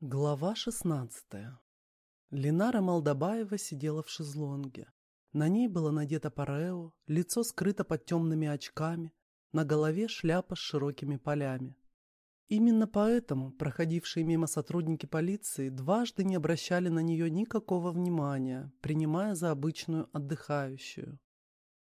Глава шестнадцатая. Ленара Молдобаева сидела в шезлонге. На ней было надето парео, лицо скрыто под темными очками, на голове шляпа с широкими полями. Именно поэтому проходившие мимо сотрудники полиции дважды не обращали на нее никакого внимания, принимая за обычную отдыхающую.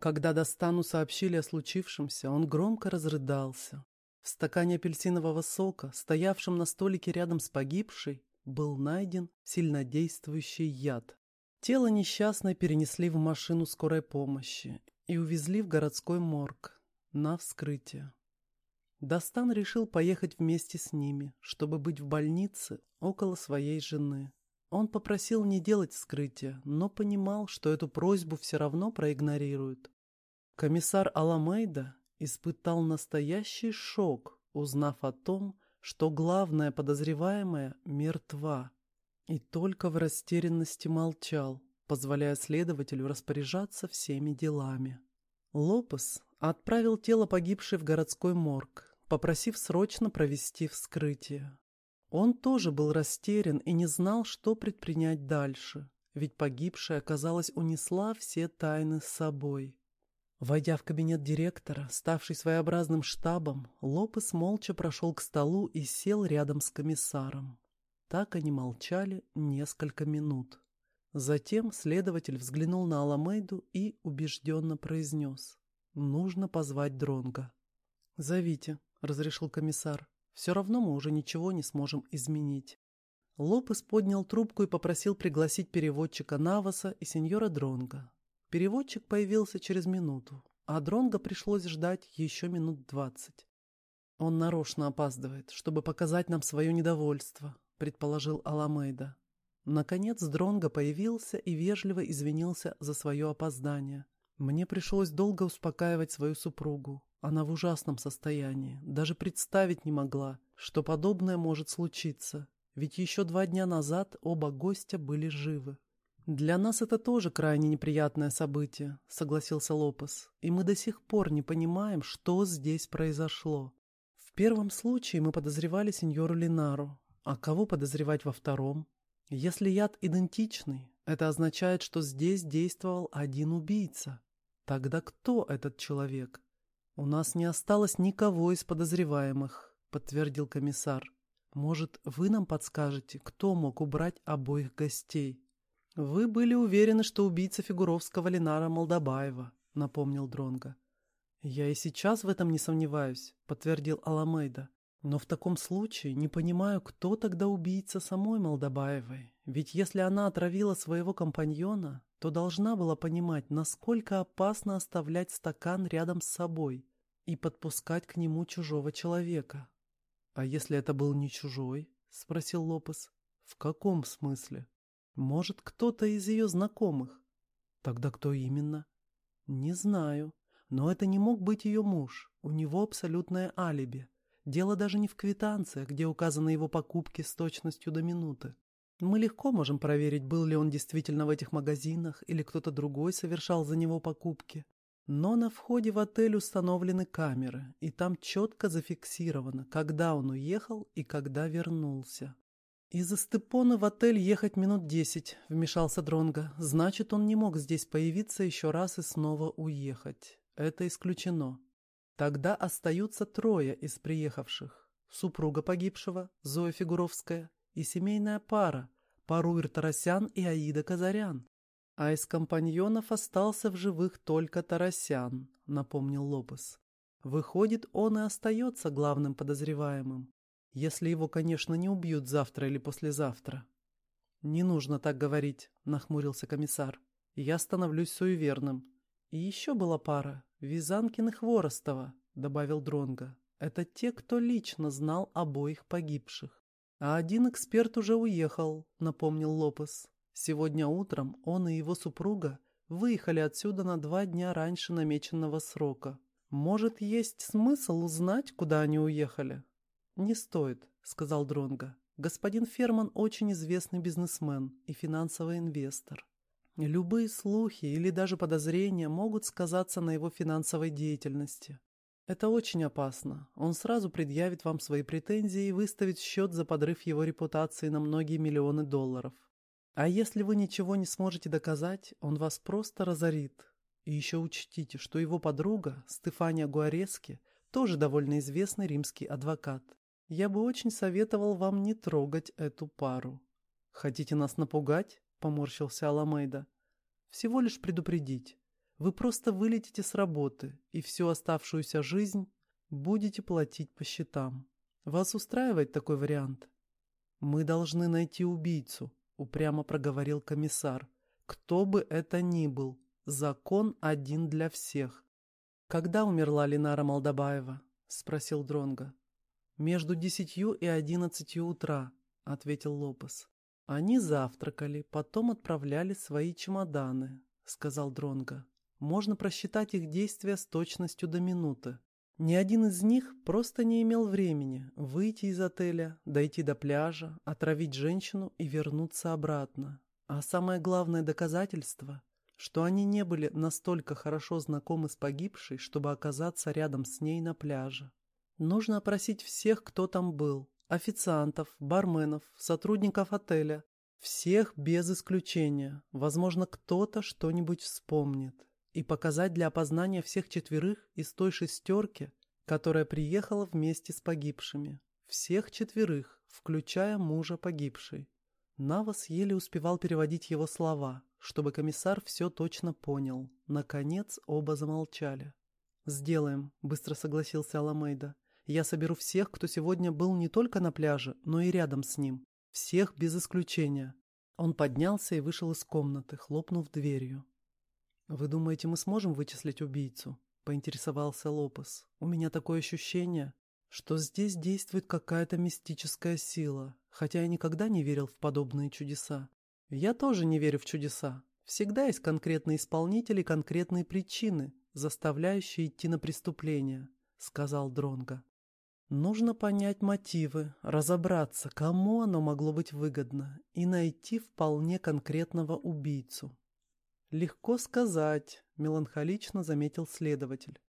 Когда Достану сообщили о случившемся, он громко разрыдался. В стакане апельсинового сока, стоявшем на столике рядом с погибшей, был найден сильнодействующий яд. Тело несчастной перенесли в машину скорой помощи и увезли в городской морг на вскрытие. Достан решил поехать вместе с ними, чтобы быть в больнице около своей жены. Он попросил не делать вскрытие, но понимал, что эту просьбу все равно проигнорируют. Комиссар Аламейда испытал настоящий шок, узнав о том, что главная подозреваемая мертва, и только в растерянности молчал, позволяя следователю распоряжаться всеми делами. Лопес отправил тело погибшей в городской морг, попросив срочно провести вскрытие. Он тоже был растерян и не знал, что предпринять дальше, ведь погибшая, казалось, унесла все тайны с собой. Войдя в кабинет директора, ставший своеобразным штабом, Лопес молча прошел к столу и сел рядом с комиссаром. Так они молчали несколько минут. Затем следователь взглянул на Аламейду и убежденно произнес. «Нужно позвать Дронга. «Зовите», — разрешил комиссар. «Все равно мы уже ничего не сможем изменить». Лопес поднял трубку и попросил пригласить переводчика Наваса и сеньора Дронга. Переводчик появился через минуту, а Дронго пришлось ждать еще минут двадцать. «Он нарочно опаздывает, чтобы показать нам свое недовольство», — предположил Аламейда. Наконец Дронго появился и вежливо извинился за свое опоздание. Мне пришлось долго успокаивать свою супругу. Она в ужасном состоянии, даже представить не могла, что подобное может случиться, ведь еще два дня назад оба гостя были живы. «Для нас это тоже крайне неприятное событие», — согласился Лопес, «и мы до сих пор не понимаем, что здесь произошло. В первом случае мы подозревали сеньору Линару, а кого подозревать во втором? Если яд идентичный, это означает, что здесь действовал один убийца. Тогда кто этот человек? У нас не осталось никого из подозреваемых, подтвердил комиссар. Может, вы нам подскажете, кто мог убрать обоих гостей? «Вы были уверены, что убийца Фигуровского Ленара Молдобаева», — напомнил Дронга. «Я и сейчас в этом не сомневаюсь», — подтвердил Аламейда. «Но в таком случае не понимаю, кто тогда убийца самой Молдобаевой. Ведь если она отравила своего компаньона, то должна была понимать, насколько опасно оставлять стакан рядом с собой и подпускать к нему чужого человека». «А если это был не чужой?» — спросил Лопес. «В каком смысле?» Может, кто-то из ее знакомых. Тогда кто именно? Не знаю. Но это не мог быть ее муж. У него абсолютное алиби. Дело даже не в квитанциях, где указаны его покупки с точностью до минуты. Мы легко можем проверить, был ли он действительно в этих магазинах или кто-то другой совершал за него покупки. Но на входе в отель установлены камеры, и там четко зафиксировано, когда он уехал и когда вернулся. «Из Эстепона в отель ехать минут десять», — вмешался Дронго. «Значит, он не мог здесь появиться еще раз и снова уехать. Это исключено. Тогда остаются трое из приехавших. Супруга погибшего, Зоя Фигуровская, и семейная пара, Паруир Тарасян и Аида Казарян. А из компаньонов остался в живых только Тарасян», — напомнил Лопес. «Выходит, он и остается главным подозреваемым. Если его, конечно, не убьют завтра или послезавтра. «Не нужно так говорить», — нахмурился комиссар. «Я становлюсь суеверным». «И еще была пара. Визанкин и Хворостова», — добавил Дронга. «Это те, кто лично знал обоих погибших». «А один эксперт уже уехал», — напомнил Лопес. «Сегодня утром он и его супруга выехали отсюда на два дня раньше намеченного срока. Может, есть смысл узнать, куда они уехали?» «Не стоит», — сказал Дронга. «Господин Ферман очень известный бизнесмен и финансовый инвестор. Любые слухи или даже подозрения могут сказаться на его финансовой деятельности. Это очень опасно. Он сразу предъявит вам свои претензии и выставит счет за подрыв его репутации на многие миллионы долларов. А если вы ничего не сможете доказать, он вас просто разорит. И еще учтите, что его подруга, Стефания Гуарески, тоже довольно известный римский адвокат. Я бы очень советовал вам не трогать эту пару. Хотите нас напугать? Поморщился Аламейда. Всего лишь предупредить. Вы просто вылетите с работы и всю оставшуюся жизнь будете платить по счетам. Вас устраивает такой вариант? Мы должны найти убийцу, упрямо проговорил комиссар. Кто бы это ни был, закон один для всех. Когда умерла Линара Молдобаева? спросил Дронга. Между десятью и одиннадцатью утра, ответил Лопес. Они завтракали, потом отправляли свои чемоданы, сказал Дронга можно просчитать их действия с точностью до минуты. Ни один из них просто не имел времени выйти из отеля, дойти до пляжа, отравить женщину и вернуться обратно. А самое главное доказательство, что они не были настолько хорошо знакомы с погибшей, чтобы оказаться рядом с ней на пляже. Нужно опросить всех, кто там был. Официантов, барменов, сотрудников отеля. Всех без исключения. Возможно, кто-то что-нибудь вспомнит и показать для опознания всех четверых из той шестерки, которая приехала вместе с погибшими. Всех четверых, включая мужа погибшей. Навас еле успевал переводить его слова, чтобы комиссар все точно понял. Наконец оба замолчали. «Сделаем», — быстро согласился Аламейда. «Я соберу всех, кто сегодня был не только на пляже, но и рядом с ним. Всех без исключения». Он поднялся и вышел из комнаты, хлопнув дверью. «Вы думаете, мы сможем вычислить убийцу?» — поинтересовался Лопес. «У меня такое ощущение, что здесь действует какая-то мистическая сила, хотя я никогда не верил в подобные чудеса. Я тоже не верю в чудеса. Всегда есть конкретные исполнители и конкретные причины, заставляющие идти на преступление», — сказал Дронга. Нужно понять мотивы, разобраться, кому оно могло быть выгодно, и найти вполне конкретного убийцу. «Легко сказать», — меланхолично заметил следователь.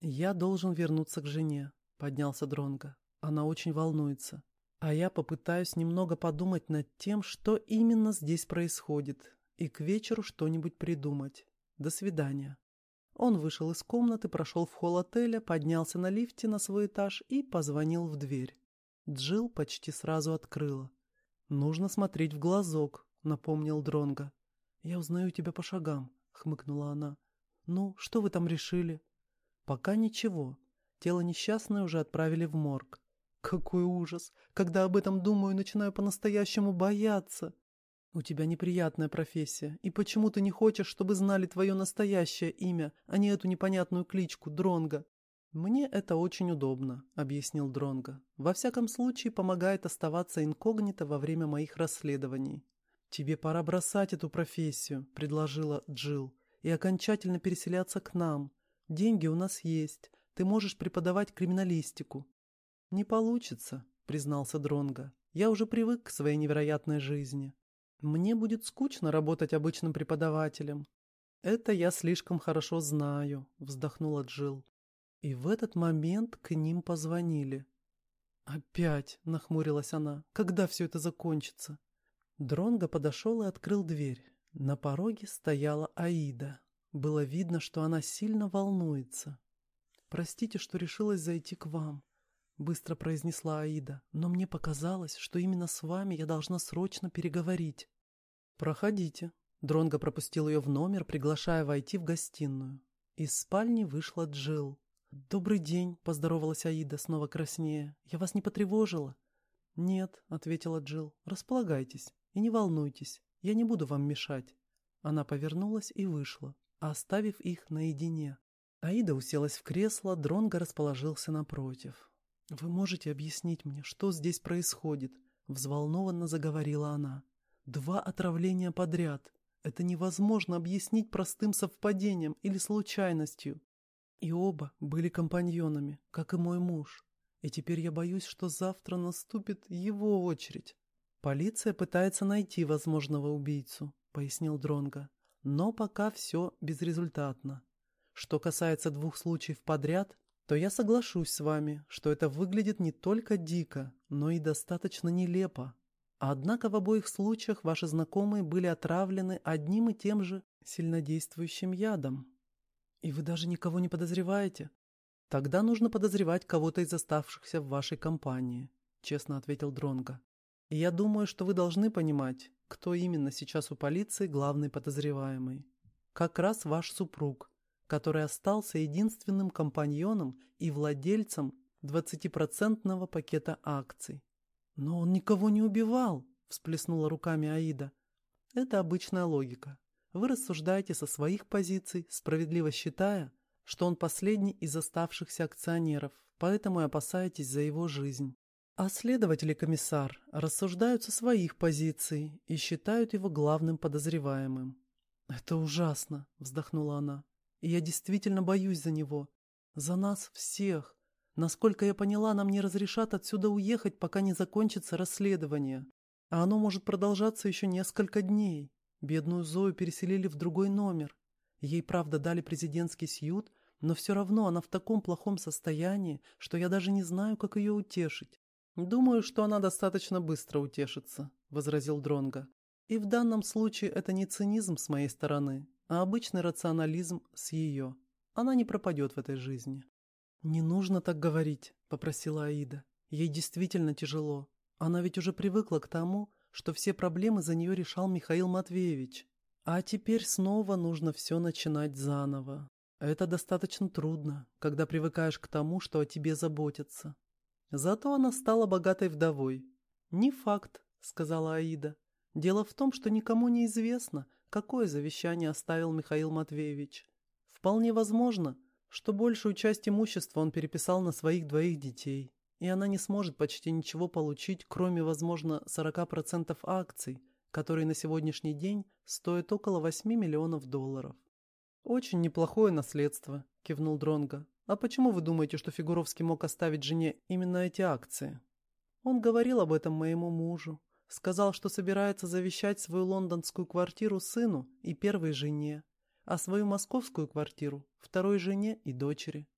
«Я должен вернуться к жене», — поднялся Дронго. «Она очень волнуется. А я попытаюсь немного подумать над тем, что именно здесь происходит, и к вечеру что-нибудь придумать. До свидания». Он вышел из комнаты, прошел в холл отеля, поднялся на лифте на свой этаж и позвонил в дверь. Джилл почти сразу открыла. «Нужно смотреть в глазок», — напомнил Дронго. «Я узнаю тебя по шагам», — хмыкнула она. «Ну, что вы там решили?» «Пока ничего. Тело несчастное уже отправили в морг». «Какой ужас! Когда об этом думаю, начинаю по-настоящему бояться!» «У тебя неприятная профессия, и почему ты не хочешь, чтобы знали твое настоящее имя, а не эту непонятную кличку Дронга?» «Мне это очень удобно», — объяснил Дронга. «Во всяком случае, помогает оставаться инкогнито во время моих расследований. «Тебе пора бросать эту профессию», — предложила Джилл, «и окончательно переселяться к нам. Деньги у нас есть. Ты можешь преподавать криминалистику». «Не получится», — признался Дронга. «Я уже привык к своей невероятной жизни. Мне будет скучно работать обычным преподавателем». «Это я слишком хорошо знаю», — вздохнула Джилл. И в этот момент к ним позвонили. «Опять», — нахмурилась она, — «когда все это закончится?» Дронго подошел и открыл дверь. На пороге стояла Аида. Было видно, что она сильно волнуется. «Простите, что решилась зайти к вам», — быстро произнесла Аида, «но мне показалось, что именно с вами я должна срочно переговорить». «Проходите». Дронго пропустил ее в номер, приглашая войти в гостиную. Из спальни вышла Джилл. «Добрый день», — поздоровалась Аида, снова краснее. «Я вас не потревожила?» «Нет», — ответила Джилл. «Располагайтесь». И не волнуйтесь, я не буду вам мешать. Она повернулась и вышла, оставив их наедине. Аида уселась в кресло, Дронго расположился напротив. «Вы можете объяснить мне, что здесь происходит?» — взволнованно заговорила она. «Два отравления подряд. Это невозможно объяснить простым совпадением или случайностью. И оба были компаньонами, как и мой муж. И теперь я боюсь, что завтра наступит его очередь. «Полиция пытается найти возможного убийцу», — пояснил Дронга. «Но пока все безрезультатно. Что касается двух случаев подряд, то я соглашусь с вами, что это выглядит не только дико, но и достаточно нелепо. Однако в обоих случаях ваши знакомые были отравлены одним и тем же сильнодействующим ядом. И вы даже никого не подозреваете? Тогда нужно подозревать кого-то из оставшихся в вашей компании, честно ответил Дронга. И я думаю, что вы должны понимать, кто именно сейчас у полиции главный подозреваемый. Как раз ваш супруг, который остался единственным компаньоном и владельцем 20% пакета акций. «Но он никого не убивал!» – всплеснула руками Аида. «Это обычная логика. Вы рассуждаете со своих позиций, справедливо считая, что он последний из оставшихся акционеров, поэтому и опасаетесь за его жизнь. А следователи комиссар рассуждают со своих позиций и считают его главным подозреваемым. «Это ужасно», — вздохнула она. И я действительно боюсь за него. За нас всех. Насколько я поняла, нам не разрешат отсюда уехать, пока не закончится расследование. А оно может продолжаться еще несколько дней. Бедную Зою переселили в другой номер. Ей, правда, дали президентский сьют, но все равно она в таком плохом состоянии, что я даже не знаю, как ее утешить. «Думаю, что она достаточно быстро утешится», — возразил Дронга. «И в данном случае это не цинизм с моей стороны, а обычный рационализм с ее. Она не пропадет в этой жизни. «Не нужно так говорить», — попросила Аида. «Ей действительно тяжело. Она ведь уже привыкла к тому, что все проблемы за нее решал Михаил Матвеевич. А теперь снова нужно все начинать заново. Это достаточно трудно, когда привыкаешь к тому, что о тебе заботятся. Зато она стала богатой вдовой. «Не факт», — сказала Аида. «Дело в том, что никому не известно, какое завещание оставил Михаил Матвеевич. Вполне возможно, что большую часть имущества он переписал на своих двоих детей, и она не сможет почти ничего получить, кроме, возможно, 40% акций, которые на сегодняшний день стоят около 8 миллионов долларов. «Очень неплохое наследство», – кивнул Дронга. «А почему вы думаете, что Фигуровский мог оставить жене именно эти акции?» Он говорил об этом моему мужу, Сказал, что собирается завещать свою лондонскую квартиру сыну и первой жене, а свою московскую квартиру второй жене и дочери.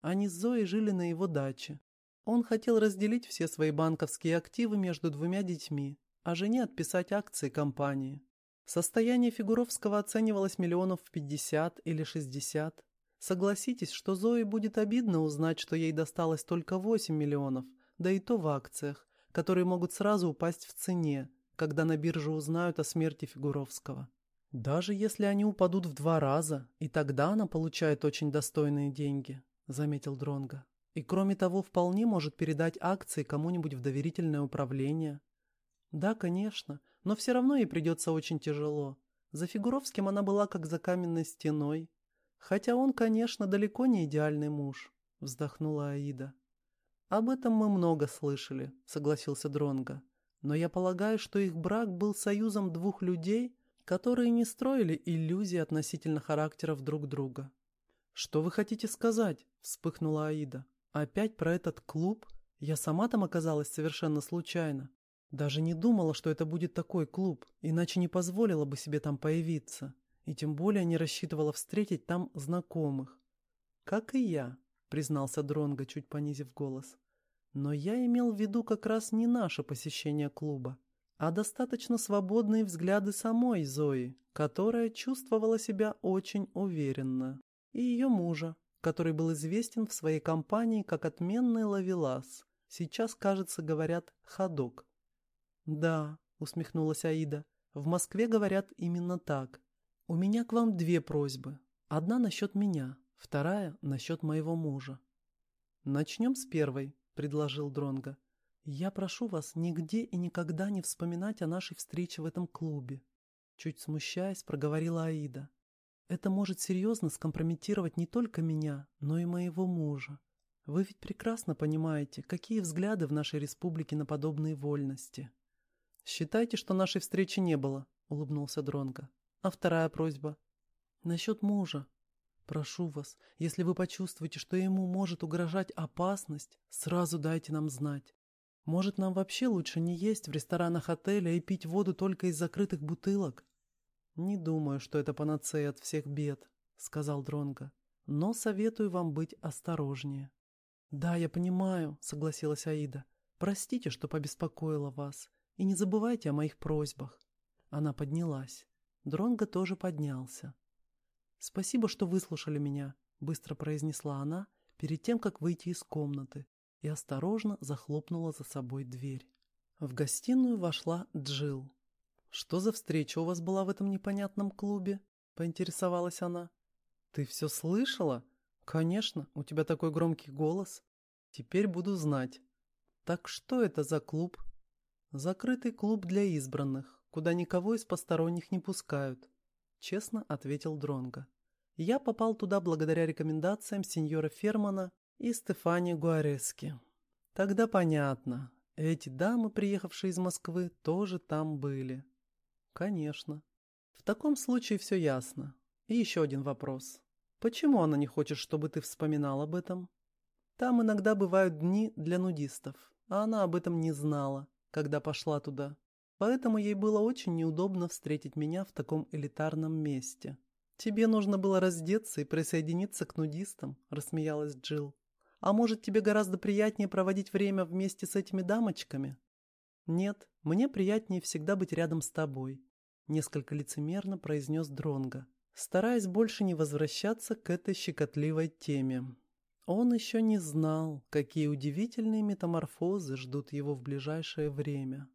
Они с Зоей жили на его даче. Он хотел разделить все свои банковские активы между двумя детьми, а жене отписать акции компании. Состояние Фигуровского оценивалось миллионов в 50 или 60. Согласитесь, что Зое будет обидно узнать, что ей досталось только 8 миллионов, да и то в акциях, которые могут сразу упасть в цене, когда на бирже узнают о смерти Фигуровского. Даже если они упадут в два раза, и тогда она получает очень достойные деньги, заметил Дронга. И кроме того, вполне может передать акции кому-нибудь в доверительное управление. Да, конечно, но все равно ей придется очень тяжело. За Фигуровским она была как за каменной стеной. Хотя он, конечно, далеко не идеальный муж, вздохнула Аида. Об этом мы много слышали, согласился Дронга. Но я полагаю, что их брак был союзом двух людей, которые не строили иллюзий относительно характеров друг друга. Что вы хотите сказать? вспыхнула Аида. Опять про этот клуб? Я сама там оказалась совершенно случайно. Даже не думала, что это будет такой клуб, иначе не позволила бы себе там появиться. И тем более не рассчитывала встретить там знакомых. Как и я, признался Дронго, чуть понизив голос. Но я имел в виду как раз не наше посещение клуба, а достаточно свободные взгляды самой Зои, которая чувствовала себя очень уверенно, и ее мужа, который был известен в своей компании как отменный ловелас. Сейчас, кажется, говорят «ходок». «Да», — усмехнулась Аида, — «в Москве говорят именно так. У меня к вам две просьбы. Одна насчет меня, Вторая насчет моего мужа. Начнем с первой, предложил Дронга. Я прошу вас нигде и никогда не вспоминать о нашей встрече в этом клубе. Чуть смущаясь, проговорила Аида. Это может серьезно скомпрометировать не только меня, но и моего мужа. Вы ведь прекрасно понимаете, какие взгляды в нашей республике на подобные вольности. Считайте, что нашей встречи не было, улыбнулся Дронга. А вторая просьба насчет мужа. Прошу вас, если вы почувствуете, что ему может угрожать опасность, сразу дайте нам знать. Может, нам вообще лучше не есть в ресторанах отеля и пить воду только из закрытых бутылок? Не думаю, что это панацея от всех бед, сказал Дронго. Но советую вам быть осторожнее. «Да, я понимаю», — согласилась Аида. «Простите, что побеспокоила вас. И не забывайте о моих просьбах». Она поднялась. Дронго тоже поднялся. «Спасибо, что выслушали меня», — быстро произнесла она перед тем, как выйти из комнаты, и осторожно захлопнула за собой дверь. В гостиную вошла Джил. «Что за встреча у вас была в этом непонятном клубе?» — поинтересовалась она. «Ты все слышала?» «Конечно, у тебя такой громкий голос. Теперь буду знать. Так что это за клуб?» «Закрытый клуб для избранных, куда никого из посторонних не пускают», — честно ответил Дронго. «Я попал туда благодаря рекомендациям сеньора Фермана и Стефани Гуарески». «Тогда понятно. Эти дамы, приехавшие из Москвы, тоже там были». «Конечно. В таком случае все ясно. И еще один вопрос. Почему она не хочет, чтобы ты вспоминал об этом? Там иногда бывают дни для нудистов, а она об этом не знала, когда пошла туда. Поэтому ей было очень неудобно встретить меня в таком элитарном месте. «Тебе нужно было раздеться и присоединиться к нудистам», — рассмеялась Джилл. «А может, тебе гораздо приятнее проводить время вместе с этими дамочками?» «Нет, мне приятнее всегда быть рядом с тобой», — несколько лицемерно произнес Дронго стараясь больше не возвращаться к этой щекотливой теме. Он еще не знал, какие удивительные метаморфозы ждут его в ближайшее время.